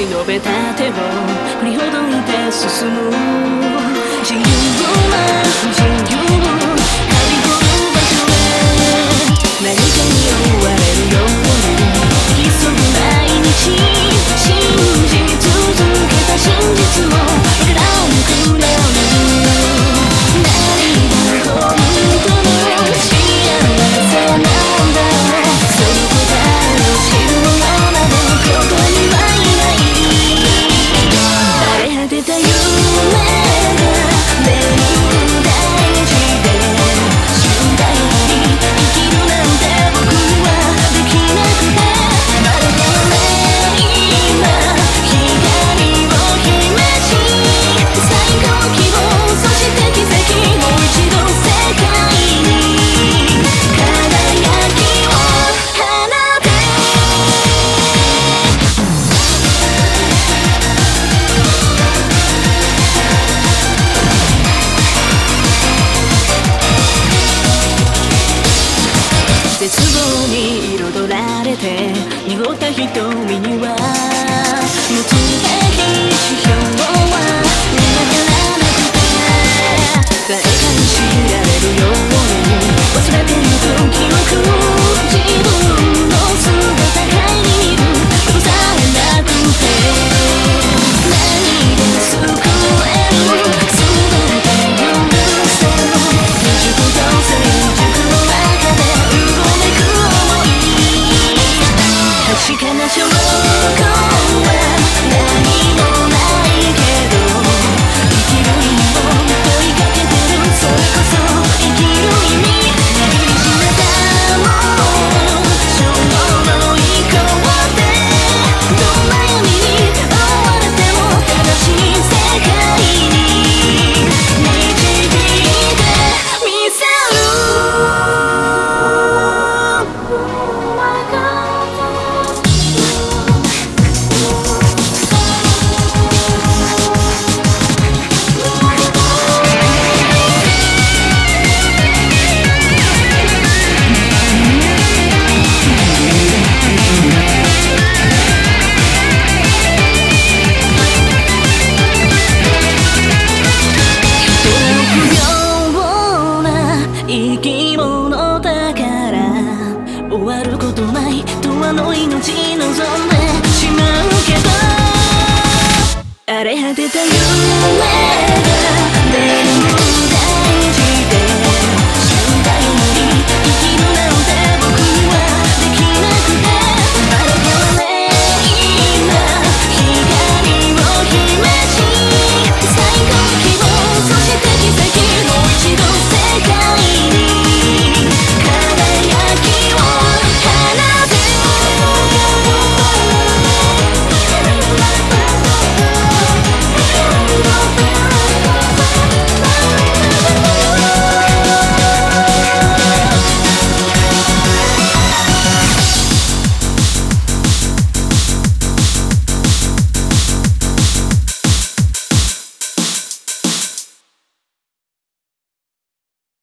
伸べた手を振りほどいて進む。自由を前て濁った。瞳にはは見ながらなくて誰かに知られるように忘れてゆく記憶自分。come 生き物だから。終わることない永遠の命。